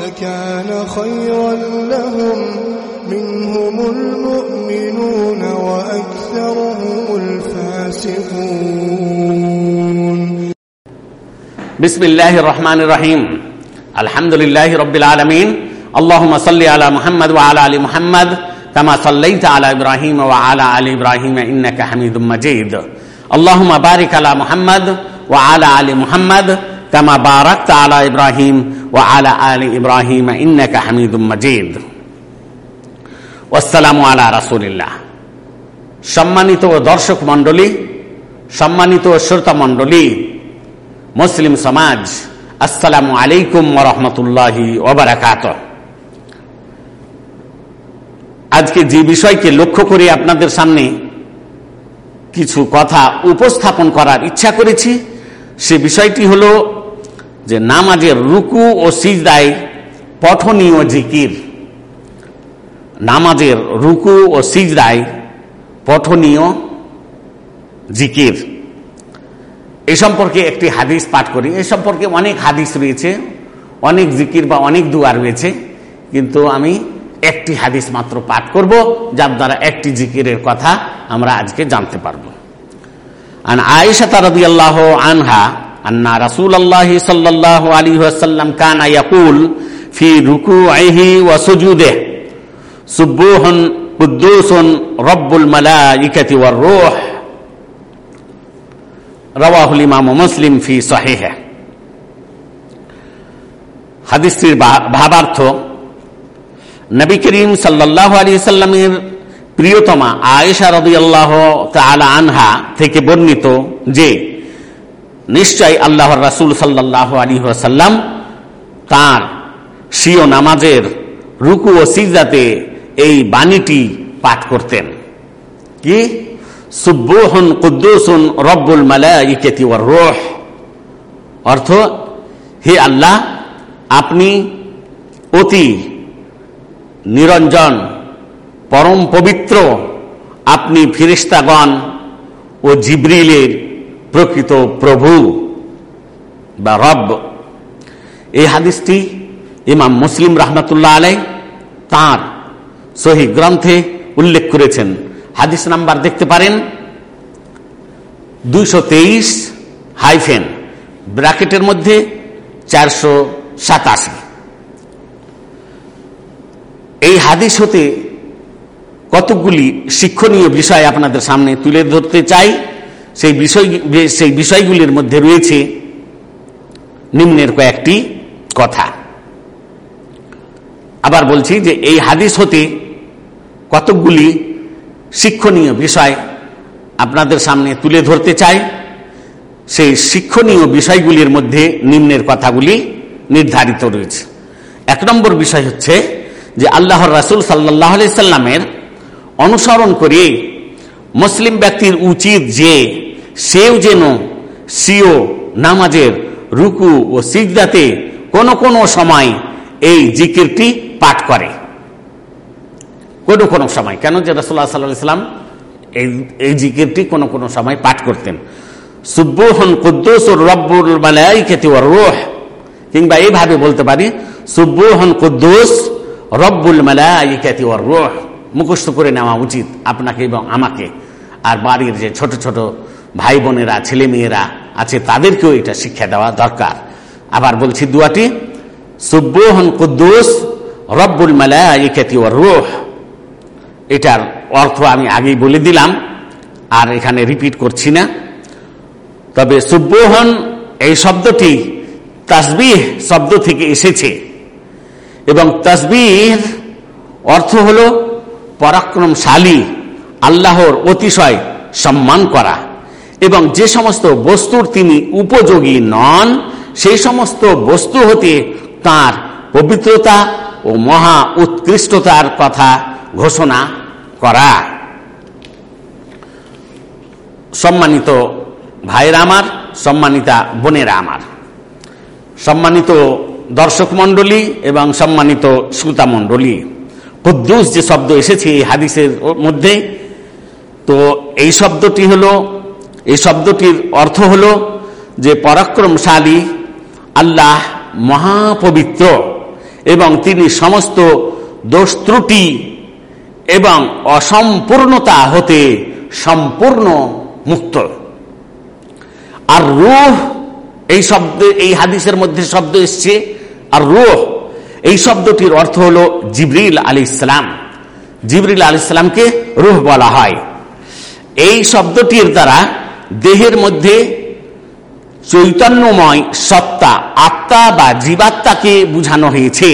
لكان خيرا لهم منهم المؤمنون وأكثرهم الفاسقون. بسم الله الرحمن الرحيم. الحمد لله رب العالمين. اللهم صل على محمد وعلى آل محمد كما صليت على إبراهيم وعلى آل إبراهيم إنك حميد مجيد. اللهم بارك على محمد وعلى آل محمد কামা বারাক আলা ইব্রাহিম ও আলা আলী ইব্রাহিম ইন্নাকা হামিদুম মজিদ। ওসালামু আলা রাসুলিল্লাহ। সম্মানিত দর্শক মণ্ডলী, সম্মানিত শ্রোতা মণ্ডলী, মুসলিম সমাজ, আসসালামু আলাইকুম রহমতুল্লাহি ওবরাকাত আজকে যে বিষয়কে লক্ষ্য করে আপনাদের সামনে কিছু কথা উপস্থাপন করার ইচ্ছা করেছি, সে বিষয়টি হলো যে নামাজের রুকু ও সিজদায় পঠনীয় জিকির। নামাজের রুকু ও সিজদায় পঠনীয় জিকির। এ সম্পর্কে একটি হাদিস পাঠ করি। এ সম্পর্কে অনেক হাদিস রয়েছে, অনেক জিকির বা অনেক দুয়ার রয়েছে, কিন্তু আমি একটি হাদিস মাত্র পাঠ করব, যার দ্বারা একটি জিকিরের কথা আমরা আজকে জানতে পারব। আন আয়েশা আল্লাহ আনহা আন্না রাসূলুল্লাহ সাল্লাল্লাহু আলাইহি ওয়াসাল্লাম কানা ইয়াকুল ফি রুকুইহি ওয়া সুজুদিহি সুবহুন কুদ্দুসুন রব্বুল মালাইকাতি ওয়ার রূহ। রওয়াহুল ইমাম মুসলিম ফি সহিহ। হাদিসটির ভাবার্থ, নবী করিম সাল্লাহ আলী সাল্লামের প্রিয়তমা আয়েশা রদিয়াল্লাহ তালা আনহা থেকে বর্ণিত যে নিশ্চয় আল্লাহর রাসুল সাল্লাহ আলী সাল্লাম তাঁর সিও নামাজের রুকু ও সিজাতে এই বাণীটি পাঠ করতেন। কি? সুব্বুহন কুদ্দুসুন রব্বুল মালাইকাতি ওয়ার রোহ। অর্থ, হে আল্লাহ, আপনি অতি নিরঞ্জন, পরম পবিত্র, আপনি ফিরিস্তাগণ ও জিব্রিলের প্রকৃত প্রভু বা রব। এই হাদিসটি ইমাম মুসলিম রহমতুল্লাহ আলাই তাঁর সহি গ্রন্থে উল্লেখ করেছেন। হাদিস নাম্বার দেখতে পারেন দুইশো তেইশ হাইফেন, ব্র্যাকেটের মধ্যে চারশো সাতাশি। এই হাদিস হতে কতকগুলি শিক্ষণীয় বিষয় আপনাদের সামনে তুলে ধরতে চাই। সেই বিষয়, সেই বিষয়গুলির মধ্যে রয়েছে নিম্নের কয়েকটি কথা। আবার বলছি যে এই হাদিস হতে কতকগুলি শিক্ষণীয় বিষয় আপনাদের সামনে তুলে ধরতে চাই। সেই শিক্ষণীয় বিষয়গুলির মধ্যে নিম্নের কথাগুলি নির্ধারিত রয়েছে। এক নম্বর বিষয় হচ্ছে যে আল্লাহর রাসুল সাল্লাহ সাল্লামের অনুসরণ করে মুসলিম ব্যক্তির উচিত যে সেও যেন সিও, নামাজের রুকু ও সিজদাতে কোনো কোনো সময় এই জিকিরটি পাঠ করে। কোনো কোনো সময়। কেন যে রসুল্লাহ সাল্লাহ সাল্লাম এই এই জিকিরটি কোনো কোনো সময় পাঠ করতেন। সুব্বুহন কুদ্দুস রব্বুল মালাইকাতি ওয়ার রূহ। কিংবা এইভাবে বলতে পারি সুব্বুহন কুদ্দুস রব্বুল মালাইকাতি ওয়ার রূহ। মুখস্থ করে নেওয়া উচিত আপনাকে এবং আমাকে। আর বাড়ির যে ছোট ছোট ভাই বোনেরা, ছেলে মেয়েরা আছে, তাদেরকেও এটা শিক্ষা দেওয়া দরকার। আবার বলছি দুয়াটি সুব্বুহন কুদ্দুস, রব্বুল মালাইকাতি ওয়ার রোহ। এটার অর্থ আমি আগেই বলে দিলাম, আর এখানে রিপিট করছি না। তবে সুব্বহন এই শব্দটি তাসবিহ শব্দ থেকে এসেছে। এবং তসবির অর্থ হল পরাক্রমশালী, আল্লাহর অতিশয় সম্মান করা। এবং যে সমস্ত বস্তুর তিনি উপযোগী নন, সেই সমস্ত বস্তু হতে তার পবিত্রতা ও মহা উৎকৃষ্টতার কথা ঘোষণা করা। সম্মানিত ভাইয়েরা আমার, সম্মানিতা বোনেরা আমার, সম্মানিত দর্শক মন্ডলী এবং সম্মানিত শ্রোতা মন্ডলী কুদ্দুস যে শব্দ এসেছে এই হাদিসের মধ্যে, তো এই শব্দটি হলো এই শব্দটির অর্থ হল যে পরাক্রমশালী, আল্লাহ মহাপবিত্র এবং তিনি সমস্ত দোষ ত্রুটি এবং অসম্পূর্ণতা হতে সম্পূর্ণ মুক্ত। আর রুহ, এই শব্দ, এই হাদিসের মধ্যে শব্দ এসছে, আর রুহ, এই শব্দটির অর্থ হল জিবরিল আলী ইসলাম জিবরিল আলী ইসলামকে রুহ বলা হয়। এই শব্দটির দ্বারা দেহের মধ্যে চৈতন্যময় সত্তা, আত্মা বা জীবাত্মাকে বুঝানো হয়েছে।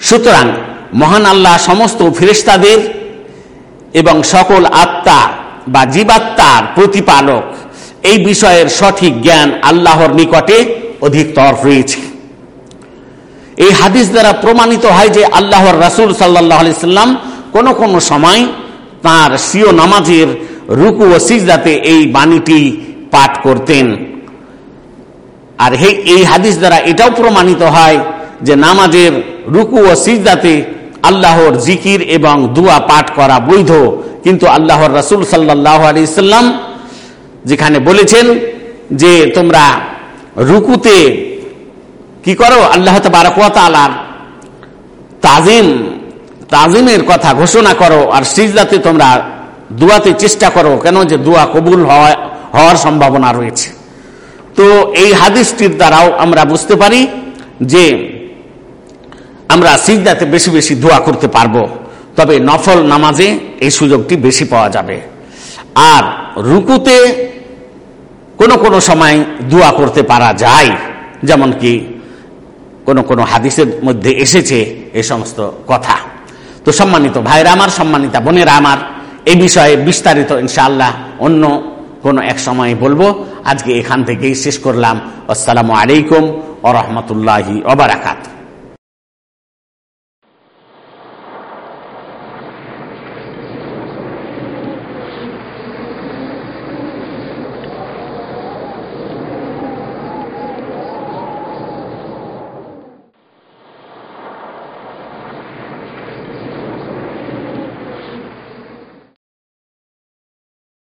সুতরাং মহান আল্লাহ সমস্ত ফেরেস্তাদের এবং সকল আত্মা বা জীবাত্মার প্রতিপালক এই বিষয়ের সঠিক জ্ঞান আল্লাহর নিকটে অধিকতর রয়েছে। এই হাদিস দ্বারা প্রমাণিত হয় যে আল্লাহর রাসুল সাল্লাহ সাল্লাম কোন কোন সময় তার সিও নামাজের রুকু ও সিজদাতে এই বাণীটি পাঠ করতেন। আর হে, এই হাদিস দ্বারা এটাও প্রমাণিত হয় যে নামাজের রুকু ও সিজদাতে আল্লাহর জিকির এবং দুয়া পাঠ করা বৈধ। কিন্তু আল্লাহর রাসুল সাল্লাহ আলি সাল্লাম যেখানে বলেছেন যে তোমরা রুকুতে কি করো? আল্লাহ তালার তাজিম, তাজিমের কথা ঘোষণা করো আর সিজদাতে তোমরা দুয়াতে চেষ্টা করো কেন যে দুয়া কবুল হওয়া হওয়ার সম্ভাবনা রয়েছে। তো এই হাদিসটির দ্বারাও আমরা বুঝতে পারি যে আমরা সিজদাতে বেশি বেশি দোয়া করতে পারব, তবে নফল নামাজে এই সুযোগটি বেশি পাওয়া যাবে। আর রুকুতে কোনো কোনো সময় দোয়া করতে পারা যায়, যেমন কি কোনো কোনো হাদিসের মধ্যে এসেছে এই সমস্ত কথা। তো সম্মানিত ভাইরা আমার, সম্মানিতা বোনেরা আমার এই বিষয়ে বিস্তারিত ইনশাআল্লাহ অন্য কোনো এক সময় বলব। আজকে এখান থেকেই শেষ করলাম। আসসালামু আলাইকুম ও রহমতুল্লাহি ওবরাকাতু